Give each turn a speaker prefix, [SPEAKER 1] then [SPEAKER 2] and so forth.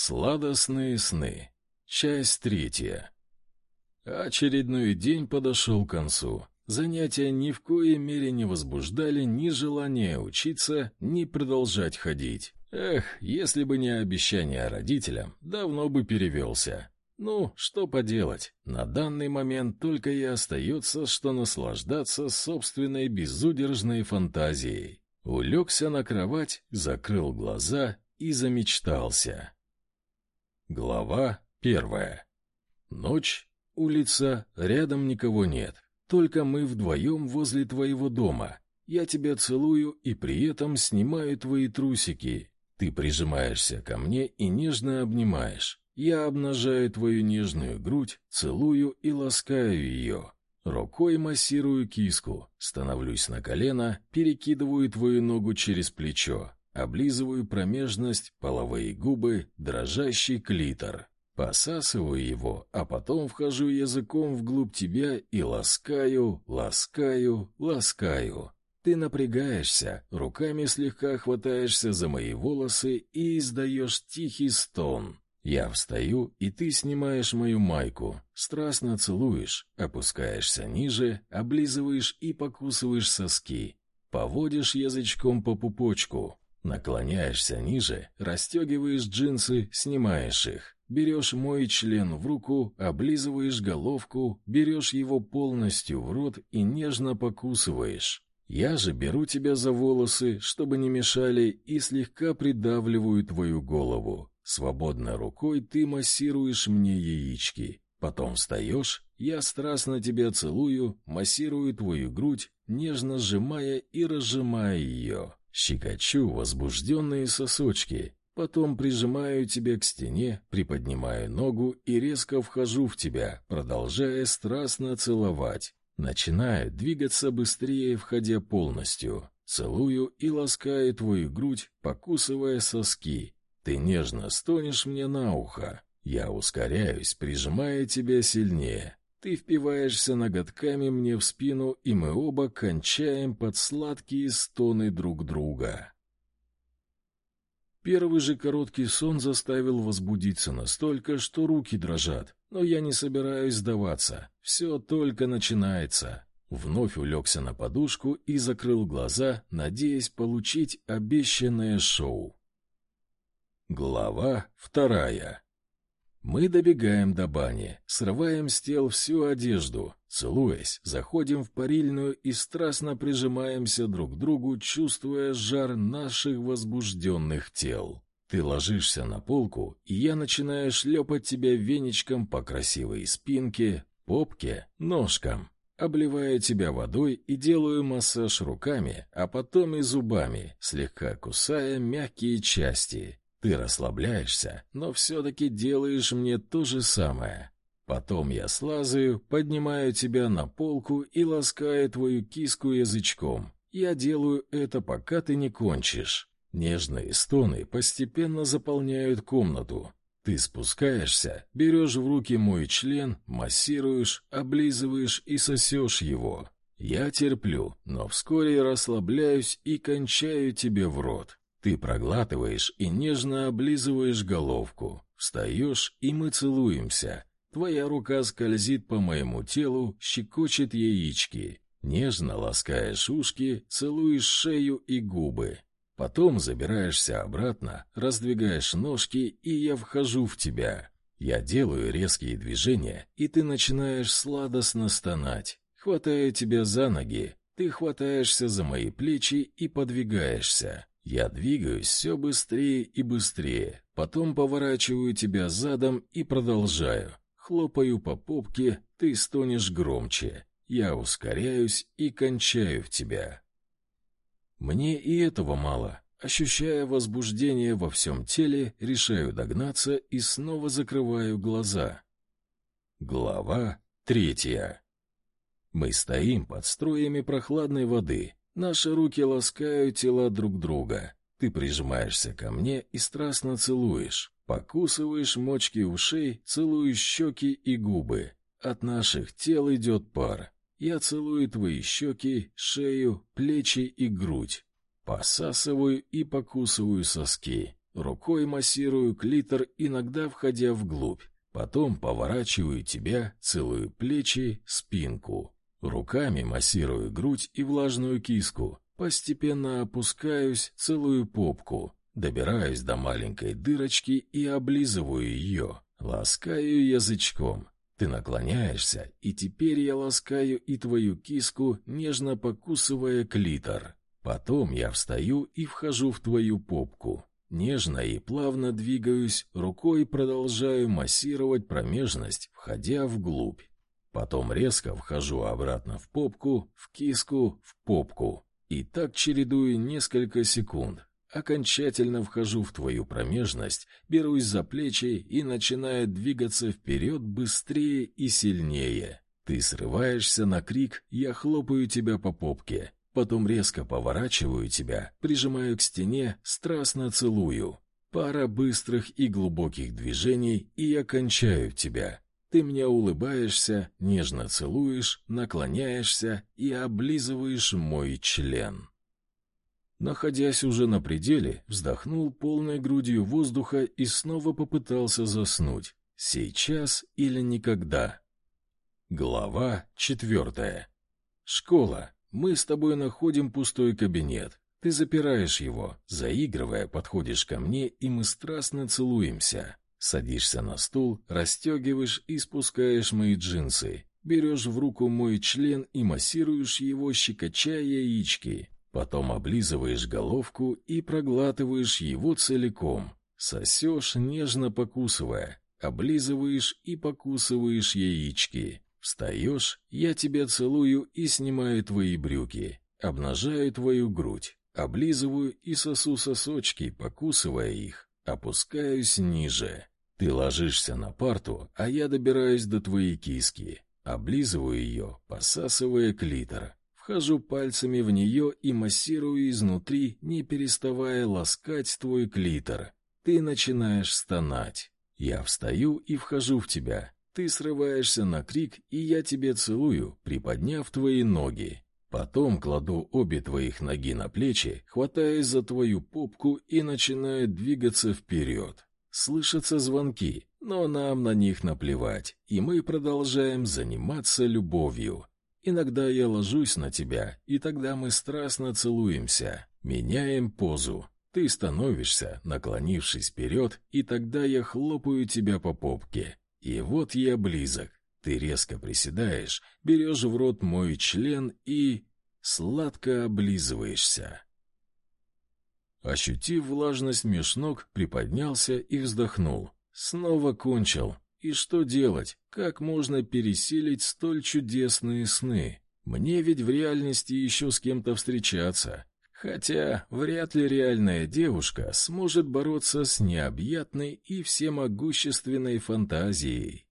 [SPEAKER 1] Сладостные сны. Часть третья. Очередной день подошел к концу. Занятия ни в коей мере не возбуждали ни желания учиться, ни продолжать ходить. Эх, если бы не обещание родителям, давно бы перевелся. Ну, что поделать, на данный момент только и остается, что наслаждаться собственной безудержной фантазией. Улегся на кровать, закрыл глаза и замечтался. Глава первая. Ночь, улица, рядом никого нет. Только мы вдвоем возле твоего дома. Я тебя целую и при этом снимаю твои трусики. Ты прижимаешься ко мне и нежно обнимаешь. Я обнажаю твою нежную грудь, целую и ласкаю ее. Рукой массирую киску, становлюсь на колено, перекидываю твою ногу через плечо, Облизываю промежность, половые губы, дрожащий клитор. Посасываю его, а потом вхожу языком вглубь тебя и ласкаю, ласкаю, ласкаю. Ты напрягаешься, руками слегка хватаешься за мои волосы и издаешь тихий стон. Я встаю, и ты снимаешь мою майку, страстно целуешь, опускаешься ниже, облизываешь и покусываешь соски. Поводишь язычком по пупочку, Наклоняешься ниже, расстегиваешь джинсы, снимаешь их. Берешь мой член в руку, облизываешь головку, берешь его полностью в рот и нежно покусываешь. Я же беру тебя за волосы, чтобы не мешали, и слегка придавливаю твою голову. Свободной рукой ты массируешь мне яички. Потом встаешь, я страстно тебя целую, массирую твою грудь, нежно сжимая и разжимая ее. Щекочу возбужденные сосочки, потом прижимаю тебя к стене, приподнимаю ногу и резко вхожу в тебя, продолжая страстно целовать. Начинаю двигаться быстрее, входя полностью. Целую и ласкаю твою грудь, покусывая соски. Ты нежно стонешь мне на ухо. Я ускоряюсь, прижимая тебя сильнее. Ты впиваешься ноготками мне в спину, и мы оба кончаем под сладкие стоны друг друга. Первый же короткий сон заставил возбудиться настолько, что руки дрожат. Но я не собираюсь сдаваться. Все только начинается. Вновь улегся на подушку и закрыл глаза, надеясь получить обещанное шоу. Глава вторая. Мы добегаем до бани, срываем с тел всю одежду, целуясь, заходим в парильную и страстно прижимаемся друг к другу, чувствуя жар наших возбужденных тел. Ты ложишься на полку, и я начинаю шлепать тебя веничком по красивой спинке, попке, ножкам. Обливаю тебя водой и делаю массаж руками, а потом и зубами, слегка кусая мягкие части. Ты расслабляешься, но все-таки делаешь мне то же самое. Потом я слазаю, поднимаю тебя на полку и ласкаю твою киску язычком. Я делаю это, пока ты не кончишь. Нежные стоны постепенно заполняют комнату. Ты спускаешься, берешь в руки мой член, массируешь, облизываешь и сосешь его. Я терплю, но вскоре расслабляюсь и кончаю тебе в рот. Ты проглатываешь и нежно облизываешь головку. Встаешь, и мы целуемся. Твоя рука скользит по моему телу, щекочет яички. Нежно ласкаешь ушки, целуешь шею и губы. Потом забираешься обратно, раздвигаешь ножки, и я вхожу в тебя. Я делаю резкие движения, и ты начинаешь сладостно стонать. Хватаю тебя за ноги, ты хватаешься за мои плечи и подвигаешься. Я двигаюсь все быстрее и быстрее, потом поворачиваю тебя задом и продолжаю. Хлопаю по попке, ты стонешь громче. Я ускоряюсь и кончаю в тебя. Мне и этого мало. Ощущая возбуждение во всем теле, решаю догнаться и снова закрываю глаза. Глава третья. Мы стоим под струями прохладной воды, Наши руки ласкают тела друг друга. Ты прижимаешься ко мне и страстно целуешь. Покусываешь мочки ушей, целуешь щеки и губы. От наших тел идет пар. Я целую твои щеки, шею, плечи и грудь. Посасываю и покусываю соски. Рукой массирую клитор, иногда входя вглубь. Потом поворачиваю тебя, целую плечи, спинку. Руками массирую грудь и влажную киску. Постепенно опускаюсь, целую попку. Добираюсь до маленькой дырочки и облизываю ее. Ласкаю язычком. Ты наклоняешься, и теперь я ласкаю и твою киску, нежно покусывая клитор. Потом я встаю и вхожу в твою попку. Нежно и плавно двигаюсь, рукой продолжаю массировать промежность, входя вглубь. Потом резко вхожу обратно в попку, в киску, в попку. И так чередую несколько секунд. Окончательно вхожу в твою промежность, берусь за плечи и начинаю двигаться вперед быстрее и сильнее. Ты срываешься на крик, я хлопаю тебя по попке. Потом резко поворачиваю тебя, прижимаю к стене, страстно целую. Пара быстрых и глубоких движений, и я кончаю тебя. Ты мне улыбаешься, нежно целуешь, наклоняешься и облизываешь мой член. Находясь уже на пределе, вздохнул полной грудью воздуха и снова попытался заснуть. Сейчас или никогда. Глава четвертая. Школа. Мы с тобой находим пустой кабинет. Ты запираешь его, заигрывая, подходишь ко мне, и мы страстно целуемся. Садишься на стул, расстегиваешь и спускаешь мои джинсы. Берешь в руку мой член и массируешь его, щекоча яички. Потом облизываешь головку и проглатываешь его целиком. Сосешь, нежно покусывая. Облизываешь и покусываешь яички. Встаешь, я тебя целую и снимаю твои брюки, обнажаю твою грудь, облизываю и сосу сосочки, покусывая их, опускаюсь ниже. Ты ложишься на парту, а я добираюсь до твоей киски, облизываю ее, посасывая клитор. Вхожу пальцами в нее и массирую изнутри, не переставая ласкать твой клитор. Ты начинаешь стонать. Я встаю и вхожу в тебя, ты срываешься на крик, и я тебе целую, приподняв твои ноги. Потом кладу обе твоих ноги на плечи, хватаясь за твою попку и начинаю двигаться вперед. Слышатся звонки, но нам на них наплевать, и мы продолжаем заниматься любовью. Иногда я ложусь на тебя, и тогда мы страстно целуемся, меняем позу. Ты становишься, наклонившись вперед, и тогда я хлопаю тебя по попке. И вот я близок. Ты резко приседаешь, берешь в рот мой член и сладко облизываешься. Ощутив влажность меж ног, приподнялся и вздохнул. Снова кончил. И что делать? Как можно пересилить столь чудесные сны? Мне ведь в реальности еще с кем-то встречаться. Хотя вряд ли реальная девушка сможет бороться с необъятной и всемогущественной фантазией.